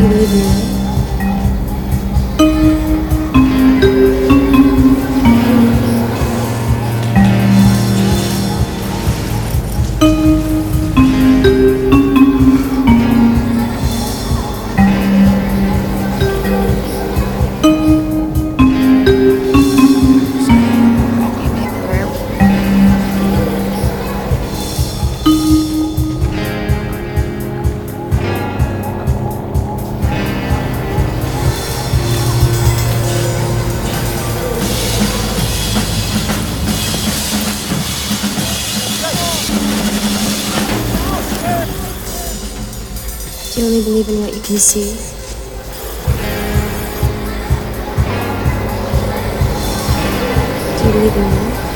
Do you you only believe in what you can see? Do you believe in love?